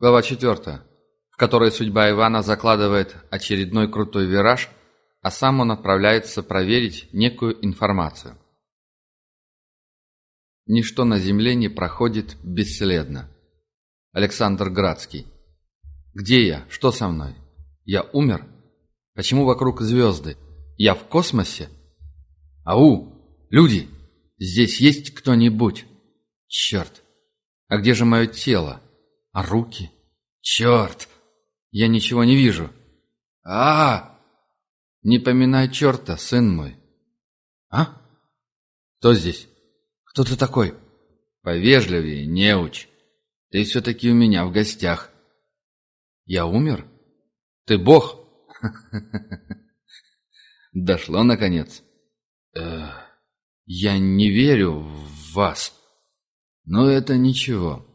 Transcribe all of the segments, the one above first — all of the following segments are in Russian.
Глава 4, в которой судьба Ивана закладывает очередной крутой вираж, а сам он отправляется проверить некую информацию. Ничто на земле не проходит бесследно. Александр Градский. Где я? Что со мной? Я умер? Почему вокруг звезды? Я в космосе? Ау! Люди! Здесь есть кто-нибудь? Черт! А где же мое тело? А руки? Черт! Я ничего не вижу. а, -а, -а! Не поминай черта, сын мой. А? Кто здесь? Кто ты такой? Повежливее, неуч. Ты все-таки у меня в гостях. Я умер? Ты бог? Дошло, наконец. Э, я не верю в вас. Но это ничего.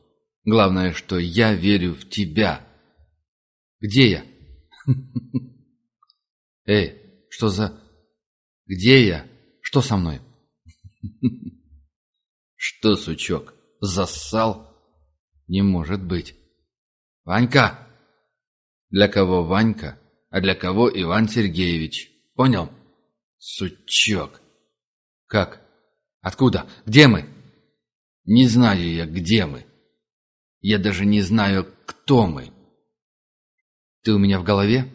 Главное, что я верю в тебя. Где я? Эй, что за... Где я? Что со мной? Что, сучок, зассал? Не может быть. Ванька! Для кого Ванька, а для кого Иван Сергеевич? Понял? Сучок. Как? Откуда? Где мы? Не знаю я, где мы. Я даже не знаю, кто мы. Ты у меня в голове?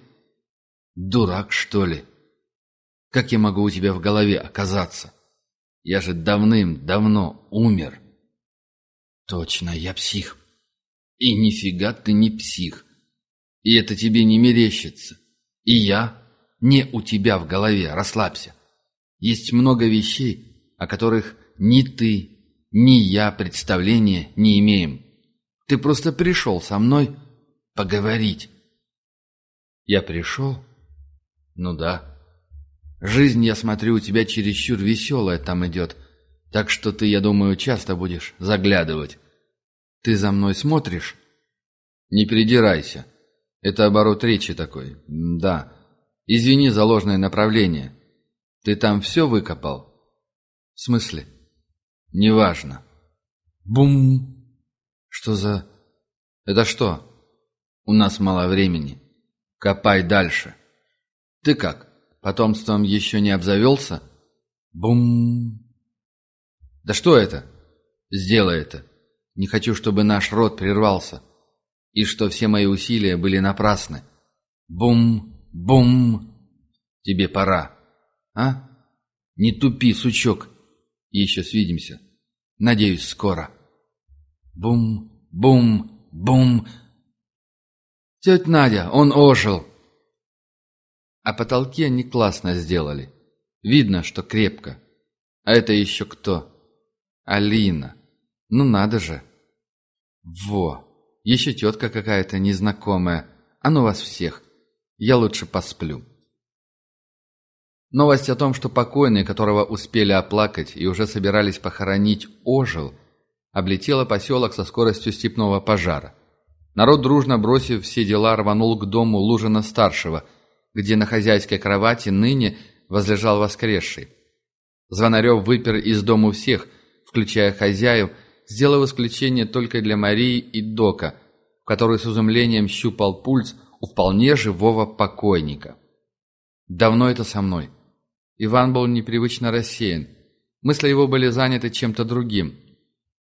Дурак, что ли? Как я могу у тебя в голове оказаться? Я же давным-давно умер. Точно, я псих. И нифига ты не псих. И это тебе не мерещится. И я не у тебя в голове, расслабься. Есть много вещей, о которых ни ты, ни я представления не имеем. Ты просто пришел со мной поговорить. Я пришел? Ну да. Жизнь, я смотрю, у тебя чересчур веселая там идет, так что ты, я думаю, часто будешь заглядывать. Ты за мной смотришь? Не придирайся. Это оборот речи такой. Да. Извини за ложное направление. Ты там все выкопал? В смысле? Неважно. Бум! Что за... Это что? У нас мало времени. Копай дальше. Ты как, потомством еще не обзавелся? Бум! Да что это? Сделай это. Не хочу, чтобы наш род прервался. И что все мои усилия были напрасны. Бум! Бум! Тебе пора. А? Не тупи, сучок. Еще свидимся. Надеюсь, скоро. Бум, бум, бум. Тетя Надя, он ожил. А потолки они классно сделали. Видно, что крепко. А это еще кто? Алина. Ну надо же. Во. Еще тетка какая-то незнакомая. А ну вас всех. Я лучше посплю. Новость о том, что покойный, которого успели оплакать и уже собирались похоронить, ожил – облетела поселок со скоростью степного пожара. Народ, дружно бросив все дела, рванул к дому Лужина-старшего, где на хозяйской кровати ныне возлежал воскресший. Звонарев выпер из дому всех, включая хозяев, сделав исключение только для Марии и Дока, который с изумлением щупал пульс у вполне живого покойника. «Давно это со мной?» Иван был непривычно рассеян. Мысли его были заняты чем-то другим –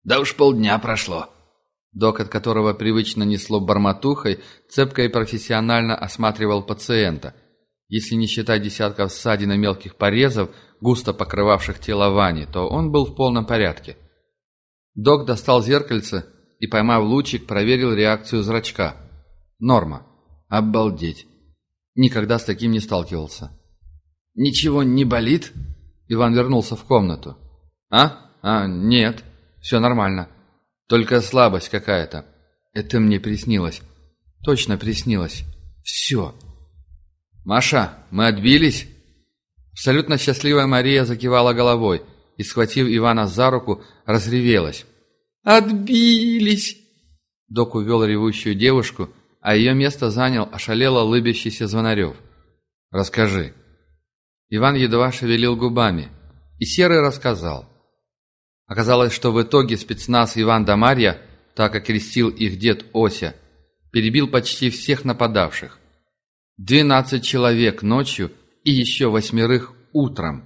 да уж полдня прошло. Док, от которого привычно несло барматухой, цепко и профессионально осматривал пациента. Если не считать десятков ссадин и мелких порезов, густо покрывавших тело Вани, то он был в полном порядке. Док достал зеркальце и, поймав лучик, проверил реакцию зрачка. Норма. Обалдеть. Никогда с таким не сталкивался. «Ничего не болит?» Иван вернулся в комнату. «А? А, нет». Все нормально. Только слабость какая-то. Это мне приснилось. Точно приснилось. Все. «Маша, мы отбились?» Абсолютно счастливая Мария закивала головой и, схватив Ивана за руку, разревелась. «Отбились!» Док увел ревущую девушку, а ее место занял ошалело лыбящийся Звонарев. «Расскажи». Иван едва шевелил губами, и Серый рассказал. Оказалось, что в итоге спецназ Иван да Марья, так окрестил их дед Ося, перебил почти всех нападавших. Двенадцать человек ночью и еще восьмерых утром.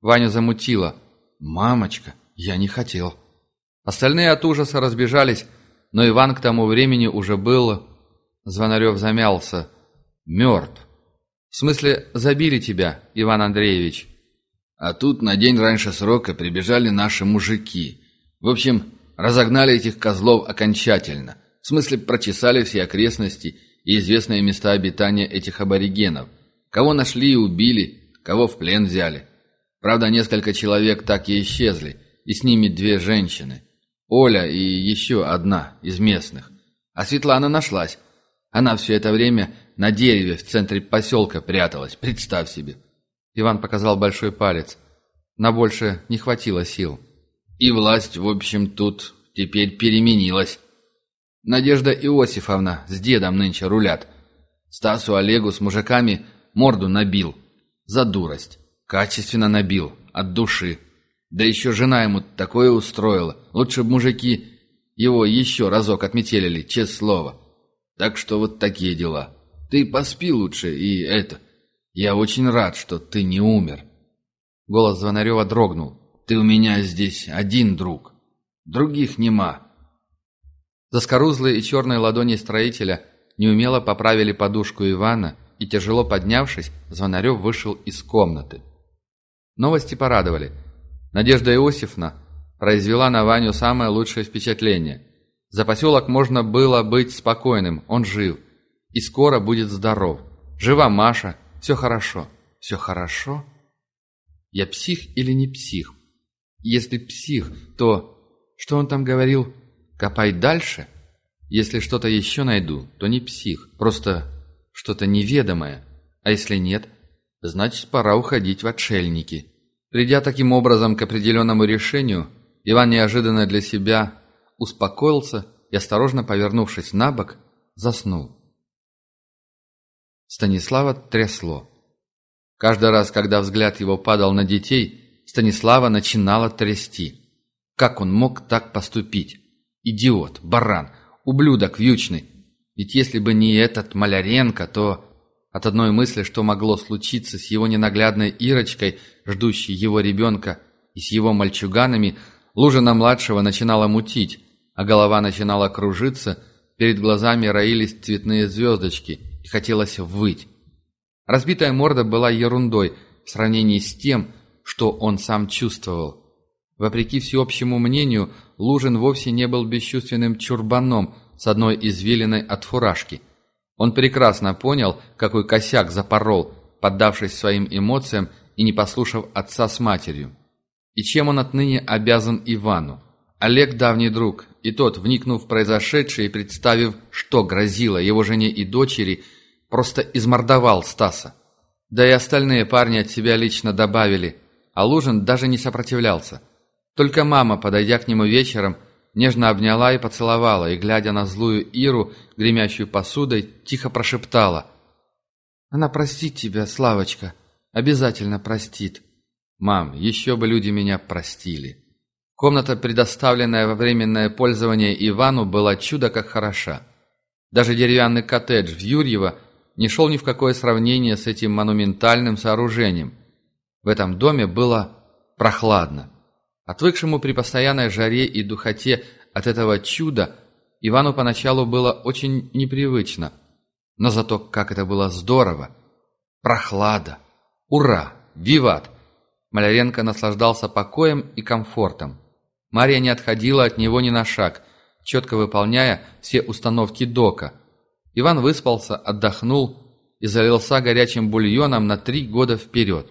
Ваню замутило. «Мамочка, я не хотел». Остальные от ужаса разбежались, но Иван к тому времени уже был... Звонарев замялся. Мертв. В смысле, забили тебя, Иван Андреевич. А тут на день раньше срока прибежали наши мужики. В общем, разогнали этих козлов окончательно. В смысле, прочесали все окрестности и известные места обитания этих аборигенов. Кого нашли и убили, кого в плен взяли. Правда, несколько человек так и исчезли, и с ними две женщины. Оля и еще одна из местных. А Светлана нашлась. Она все это время на дереве в центре поселка пряталась, представь себе. Иван показал большой палец. На больше не хватило сил. И власть, в общем, тут теперь переменилась. Надежда Иосифовна с дедом нынче рулят. Стасу Олегу с мужиками морду набил. За дурость. Качественно набил. От души. Да еще жена ему такое устроила. Лучше бы мужики его еще разок отметелили, честное слово. Так что вот такие дела. Ты поспи лучше и это. Я очень рад, что ты не умер. Голос Звонарева дрогнул. Ты у меня здесь один друг. Других нема. Заскорузлые и черные ладони строителя неумело поправили подушку Ивана, и, тяжело поднявшись, Звонарев вышел из комнаты. Новости порадовали. Надежда Иосифовна произвела на Ваню самое лучшее впечатление. За поселок можно было быть спокойным, он жив. И скоро будет здоров. Жива Маша, все хорошо. Все хорошо? Я псих или не псих? Если псих, то... Что он там говорил? Копай дальше? Если что-то еще найду, то не псих. Просто что-то неведомое. А если нет, значит, пора уходить в отшельники. Придя таким образом к определенному решению, Иван неожиданно для себя успокоился и, осторожно повернувшись на бок, заснул. Станислава трясло. Каждый раз, когда взгляд его падал на детей, Станислава начинала трясти. Как он мог так поступить? Идиот, баран, ублюдок вьючный. Ведь если бы не этот Маляренко, то от одной мысли, что могло случиться с его ненаглядной Ирочкой, ждущей его ребенка, и с его мальчуганами, Лужина-младшего начинала мутить, а голова начинала кружиться, перед глазами роились цветные звездочки, хотелось выть. Разбитая морда была ерундой в сравнении с тем, что он сам чувствовал. Вопреки всеобщему мнению, Лужин вовсе не был бесчувственным чурбаном с одной извилиной от фуражки. Он прекрасно понял, какой косяк запорол, поддавшись своим эмоциям и не послушав отца с матерью. И чем он отныне обязан Ивану? Олег давний друг, и тот, вникнув в произошедшее и представив, что грозило его жене и дочери, просто измордовал Стаса. Да и остальные парни от себя лично добавили, а Лужин даже не сопротивлялся. Только мама, подойдя к нему вечером, нежно обняла и поцеловала, и, глядя на злую Иру, гремящую посудой, тихо прошептала. «Она простит тебя, Славочка, обязательно простит». «Мам, еще бы люди меня простили». Комната, предоставленная во временное пользование Ивану, была чудо как хороша. Даже деревянный коттедж в Юрьево не шел ни в какое сравнение с этим монументальным сооружением. В этом доме было прохладно. Отвыкшему при постоянной жаре и духоте от этого чуда Ивану поначалу было очень непривычно. Но зато как это было здорово! Прохлада! Ура! Виват! Маляренко наслаждался покоем и комфортом. Мария не отходила от него ни на шаг, четко выполняя все установки дока. Иван выспался, отдохнул и залился горячим бульоном на три года вперед.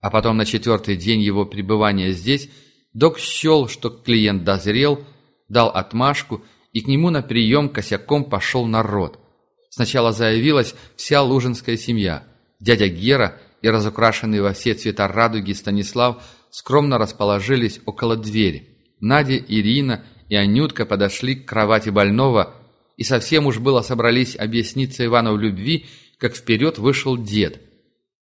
А потом на четвертый день его пребывания здесь док счел, что клиент дозрел, дал отмашку, и к нему на прием косяком пошел народ. Сначала заявилась вся лужинская семья. Дядя Гера и разукрашенный во все цвета радуги Станислав скромно расположились около двери. Надя, Ирина и Анютка подошли к кровати больного, и совсем уж было собрались объясниться Ивану в любви, как вперед вышел дед.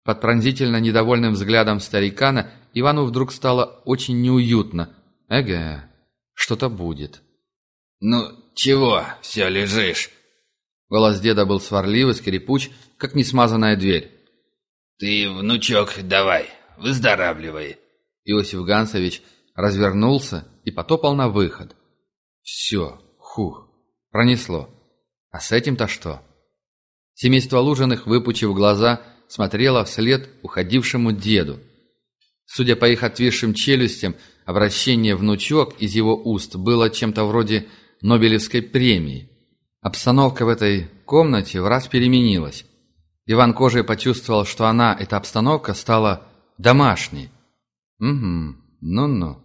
Под пронзительно недовольным взглядом старикана Ивану вдруг стало очень неуютно. Эге, что-то будет. «Ну, чего все лежишь?» Голос деда был сварливый, скрипуч, как несмазанная дверь. «Ты, внучок, давай, выздоравливай!» Иосиф Гансович развернулся и потопал на выход. «Все, хух, пронесло. А с этим-то что?» Семейство Лужиных, выпучив глаза, смотрело вслед уходившему деду. Судя по их отвисшим челюстям, обращение внучок из его уст было чем-то вроде Нобелевской премии. Обстановка в этой комнате в раз переменилась. Иван кожей почувствовал, что она, эта обстановка, стала домашней. Угу, ну-ну.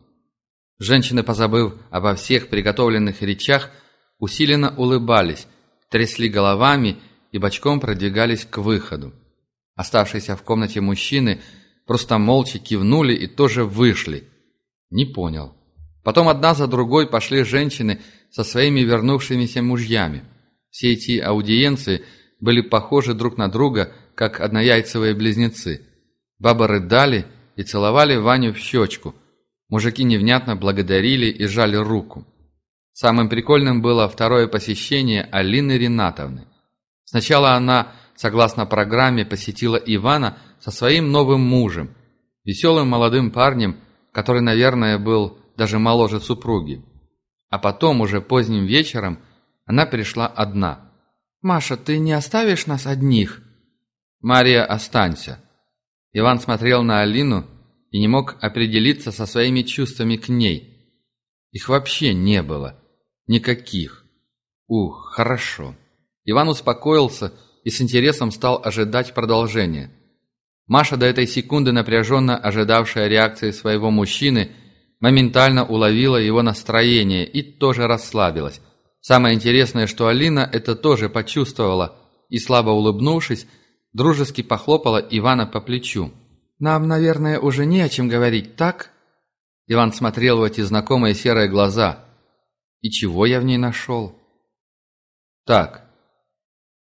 Женщины, позабыв обо всех приготовленных речах, усиленно улыбались, трясли головами и бочком продвигались к выходу. Оставшиеся в комнате мужчины просто молча кивнули и тоже вышли. Не понял. Потом одна за другой пошли женщины со своими вернувшимися мужьями. Все эти аудиенции были похожи друг на друга, как однояйцевые близнецы. Бабы рыдали и целовали Ваню в щечку. Мужики невнятно благодарили и жали руку. Самым прикольным было второе посещение Алины Ринатовны. Сначала она, согласно программе, посетила Ивана со своим новым мужем, веселым молодым парнем, который, наверное, был даже моложе супруги. А потом, уже поздним вечером, она пришла одна. «Маша, ты не оставишь нас одних?» «Мария, останься». Иван смотрел на Алину и не мог определиться со своими чувствами к ней. Их вообще не было. Никаких. Ух, хорошо. Иван успокоился и с интересом стал ожидать продолжения. Маша, до этой секунды напряженно ожидавшая реакции своего мужчины, моментально уловила его настроение и тоже расслабилась. Самое интересное, что Алина это тоже почувствовала и, слабо улыбнувшись, дружески похлопала Ивана по плечу. «Нам, наверное, уже не о чем говорить, так?» Иван смотрел в эти знакомые серые глаза. «И чего я в ней нашел?» «Так,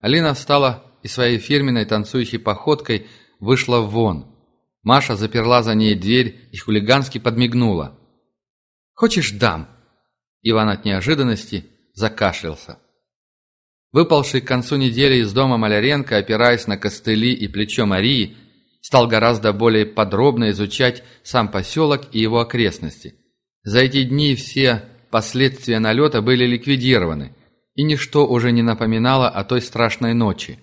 Алина встала и своей фирменной танцующей походкой вышла вон. Маша заперла за ней дверь и хулигански подмигнула. «Хочешь, дам?» Иван от неожиданности закашлялся. Выпалший к концу недели из дома Маляренко, опираясь на костыли и плечо Марии, стал гораздо более подробно изучать сам поселок и его окрестности. За эти дни все последствия налета были ликвидированы – и ничто уже не напоминало о той страшной ночи.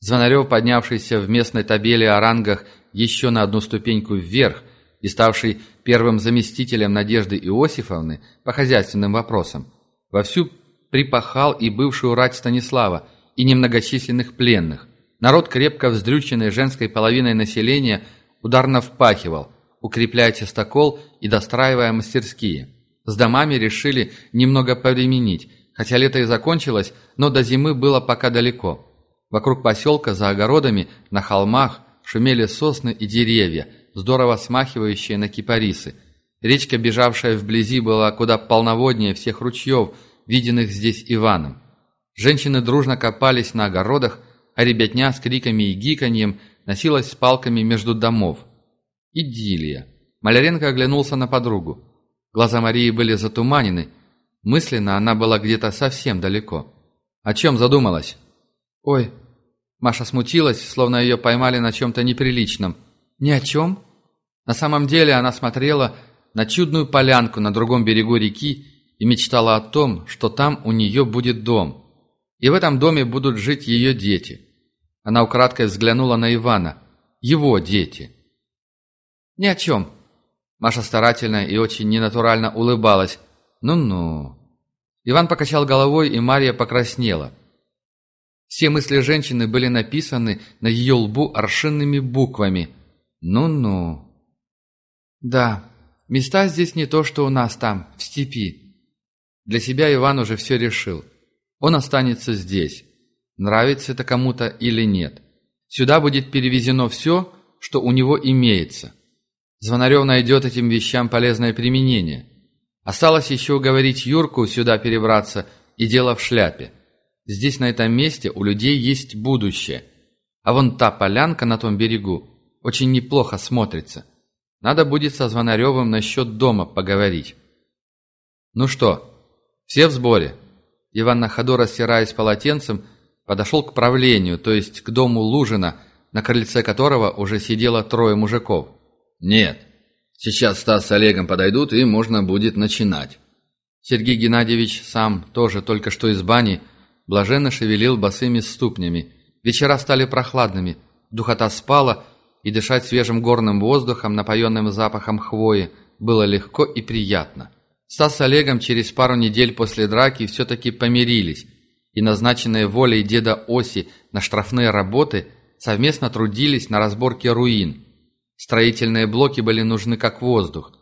Звонарев, поднявшийся в местной табеле о рангах еще на одну ступеньку вверх и ставший первым заместителем Надежды Иосифовны по хозяйственным вопросам, вовсю припахал и бывшую рать Станислава, и немногочисленных пленных. Народ, крепко вздрюченный женской половиной населения, ударно впахивал, укрепляя частокол и достраивая мастерские. С домами решили немного повременить, Хотя лето и закончилось, но до зимы было пока далеко. Вокруг поселка, за огородами, на холмах, шумели сосны и деревья, здорово смахивающие на кипарисы. Речка, бежавшая вблизи, была куда полноводнее всех ручьев, виденных здесь Иваном. Женщины дружно копались на огородах, а ребятня с криками и гиканьем носилась с палками между домов. Идиллия. Маляренко оглянулся на подругу. Глаза Марии были затуманены, Мысленно она была где-то совсем далеко. О чем задумалась? «Ой!» Маша смутилась, словно ее поймали на чем-то неприличном. «Ни о чем?» На самом деле она смотрела на чудную полянку на другом берегу реки и мечтала о том, что там у нее будет дом. И в этом доме будут жить ее дети. Она украдкой взглянула на Ивана. Его дети. «Ни о чем!» Маша старательно и очень ненатурально улыбалась. «Ну-ну». Иван покачал головой, и Мария покраснела. Все мысли женщины были написаны на ее лбу аршинными буквами. «Ну-ну». «Да, места здесь не то, что у нас там, в степи». Для себя Иван уже все решил. Он останется здесь. Нравится это кому-то или нет. Сюда будет перевезено все, что у него имеется. Звонарев найдет этим вещам полезное применение – Осталось еще уговорить Юрку сюда перебраться, и дело в шляпе. Здесь, на этом месте, у людей есть будущее. А вон та полянка на том берегу очень неплохо смотрится. Надо будет со Звонаревым насчет дома поговорить. Ну что, все в сборе? Иван на ходу, растираясь полотенцем, подошел к правлению, то есть к дому Лужина, на крыльце которого уже сидело трое мужиков. «Нет, сейчас Стас с Олегом подойдут, и можно будет начинать». Сергей Геннадьевич сам, тоже только что из бани, блаженно шевелил босыми ступнями. Вечера стали прохладными, духота спала, и дышать свежим горным воздухом, напоенным запахом хвои, было легко и приятно. Стас с Олегом через пару недель после драки все-таки помирились, и назначенные волей деда Оси на штрафные работы совместно трудились на разборке руин. Строительные блоки были нужны как воздух.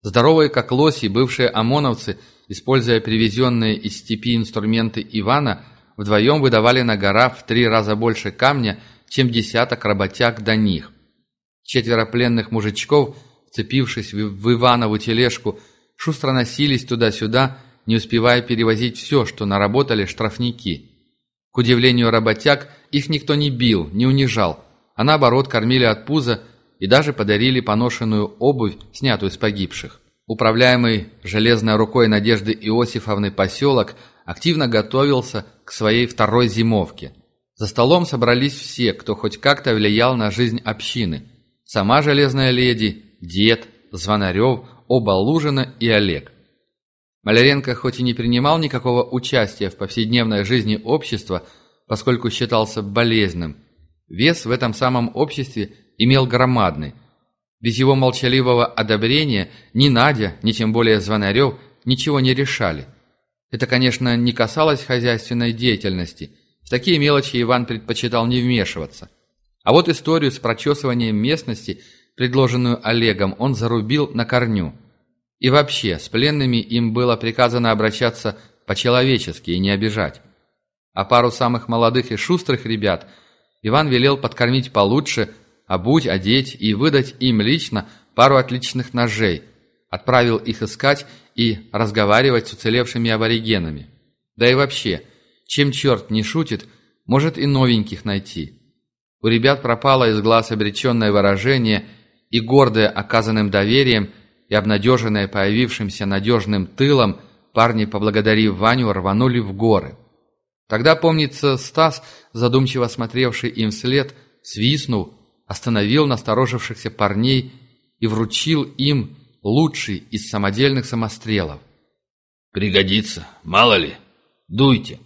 Здоровые как лоси, бывшие ОМОНовцы, используя привезенные из степи инструменты Ивана, вдвоем выдавали на гора в три раза больше камня, чем десяток работяг до них. Четверо пленных мужичков, вцепившись в Иванову тележку, шустро носились туда-сюда, не успевая перевозить все, что наработали штрафники. К удивлению работяг, их никто не бил, не унижал, а наоборот кормили от пуза и даже подарили поношенную обувь, снятую с погибших. Управляемый железной рукой Надежды Иосифовны поселок активно готовился к своей второй зимовке. За столом собрались все, кто хоть как-то влиял на жизнь общины. Сама железная леди, дед, Звонарев, оба Лужина и Олег. Маляренко хоть и не принимал никакого участия в повседневной жизни общества, поскольку считался болезненным, вес в этом самом обществе имел громадный. Без его молчаливого одобрения ни Надя, ни тем более Звонарев ничего не решали. Это, конечно, не касалось хозяйственной деятельности. В такие мелочи Иван предпочитал не вмешиваться. А вот историю с прочесыванием местности, предложенную Олегом, он зарубил на корню. И вообще, с пленными им было приказано обращаться по-человечески и не обижать. А пару самых молодых и шустрых ребят Иван велел подкормить получше – обуть, одеть и выдать им лично пару отличных ножей. Отправил их искать и разговаривать с уцелевшими аборигенами. Да и вообще, чем черт не шутит, может и новеньких найти. У ребят пропало из глаз обреченное выражение, и гордое оказанным доверием и обнадеженное появившимся надежным тылом, парни, поблагодарив Ваню, рванули в горы. Тогда, помнится, Стас, задумчиво смотревший им вслед, свистнул, остановил насторожившихся парней и вручил им лучший из самодельных самострелов. «Пригодится, мало ли. Дуйте».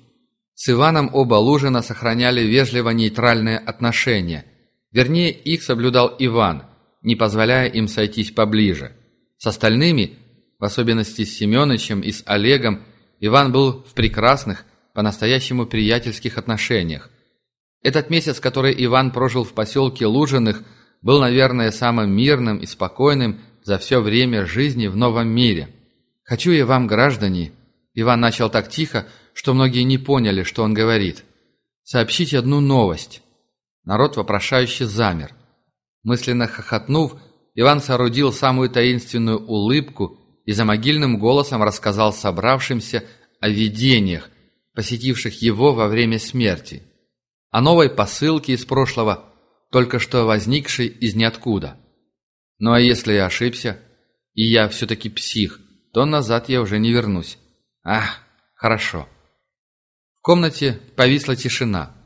С Иваном оба Лужина сохраняли вежливо-нейтральные отношения. Вернее, их соблюдал Иван, не позволяя им сойтись поближе. С остальными, в особенности с Семеновичем и с Олегом, Иван был в прекрасных, по-настоящему приятельских отношениях. Этот месяц, который Иван прожил в поселке Лужиных, был, наверное, самым мирным и спокойным за все время жизни в новом мире. «Хочу я вам, граждане...» Иван начал так тихо, что многие не поняли, что он говорит. «Сообщить одну новость». Народ вопрошающе замер. Мысленно хохотнув, Иван соорудил самую таинственную улыбку и за могильным голосом рассказал собравшимся о видениях, посетивших его во время смерти о новой посылке из прошлого, только что возникшей из ниоткуда. Ну а если я ошибся, и я все-таки псих, то назад я уже не вернусь. Ах, хорошо. В комнате повисла тишина.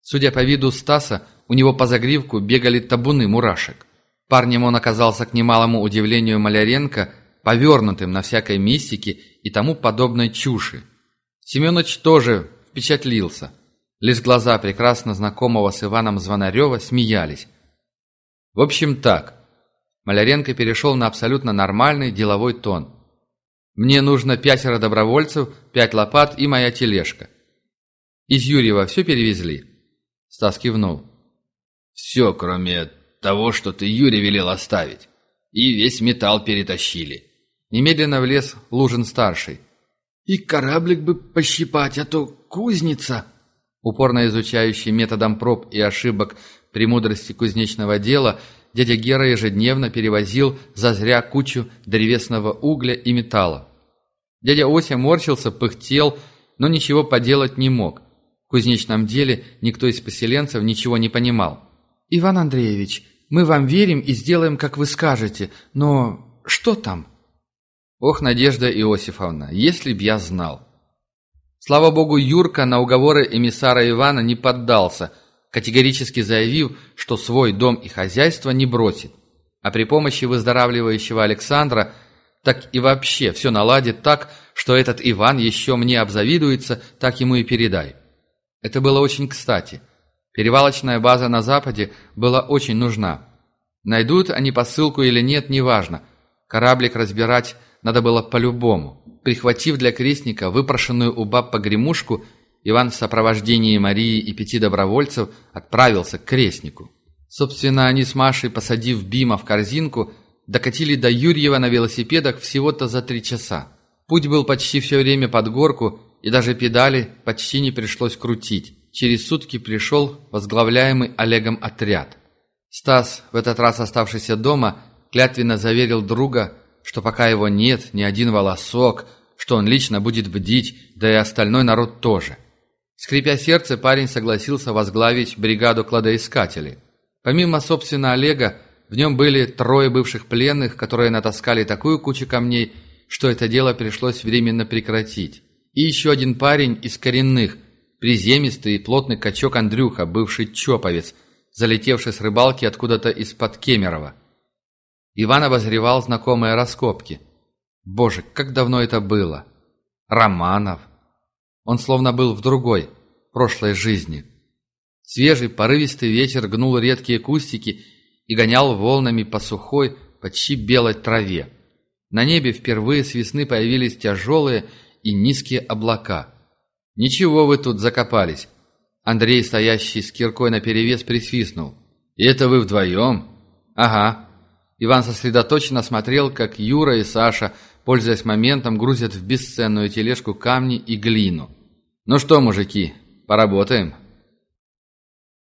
Судя по виду Стаса, у него по загривку бегали табуны мурашек. Парнем он оказался к немалому удивлению Маляренко, повернутым на всякой мистике и тому подобной чуши. Семенович тоже впечатлился – Лишь глаза прекрасно знакомого с Иваном Звонарева смеялись. В общем так. Маляренко перешел на абсолютно нормальный деловой тон. «Мне нужно пятеро добровольцев, пять лопат и моя тележка. Из Юрьева все перевезли?» Стас кивнул. «Все, кроме того, что ты Юре велел оставить. И весь металл перетащили». Немедленно влез Лужин-старший. «И кораблик бы пощипать, а то кузница...» Упорно изучающий методом проб и ошибок премудрости кузнечного дела, дядя Гера ежедневно перевозил зазря кучу древесного угля и металла. Дядя Ося морщился, пыхтел, но ничего поделать не мог. В кузнечном деле никто из поселенцев ничего не понимал. «Иван Андреевич, мы вам верим и сделаем, как вы скажете, но что там?» «Ох, Надежда Иосифовна, если б я знал!» Слава богу, Юрка на уговоры эмиссара Ивана не поддался, категорически заявив, что свой дом и хозяйство не бросит. А при помощи выздоравливающего Александра так и вообще все наладит так, что этот Иван еще мне обзавидуется, так ему и передай. Это было очень кстати. Перевалочная база на Западе была очень нужна. Найдут они посылку или нет, неважно. Кораблик разбирать надо было по-любому. Прихватив для крестника выпрошенную у баб погремушку, Иван в сопровождении Марии и пяти добровольцев отправился к крестнику. Собственно, они с Машей, посадив Бима в корзинку, докатили до Юрьева на велосипедах всего-то за три часа. Путь был почти все время под горку, и даже педали почти не пришлось крутить. Через сутки пришел возглавляемый Олегом отряд. Стас, в этот раз оставшийся дома, клятвенно заверил друга, что пока его нет, ни один волосок, что он лично будет бдить, да и остальной народ тоже. Скрипя сердце, парень согласился возглавить бригаду кладоискателей. Помимо, собственно, Олега, в нем были трое бывших пленных, которые натаскали такую кучу камней, что это дело пришлось временно прекратить. И еще один парень из коренных, приземистый и плотный качок Андрюха, бывший чоповец, залетевший с рыбалки откуда-то из-под Кемерово. Иван обозревал знакомые раскопки. Боже, как давно это было! Романов! Он словно был в другой, прошлой жизни. Свежий, порывистый ветер гнул редкие кустики и гонял волнами по сухой, почти белой траве. На небе впервые с весны появились тяжелые и низкие облака. «Ничего вы тут закопались!» Андрей, стоящий с киркой наперевес, присвистнул. «И это вы вдвоем?» «Ага», Иван сосредоточенно смотрел, как Юра и Саша, пользуясь моментом, грузят в бесценную тележку камни и глину. «Ну что, мужики, поработаем?»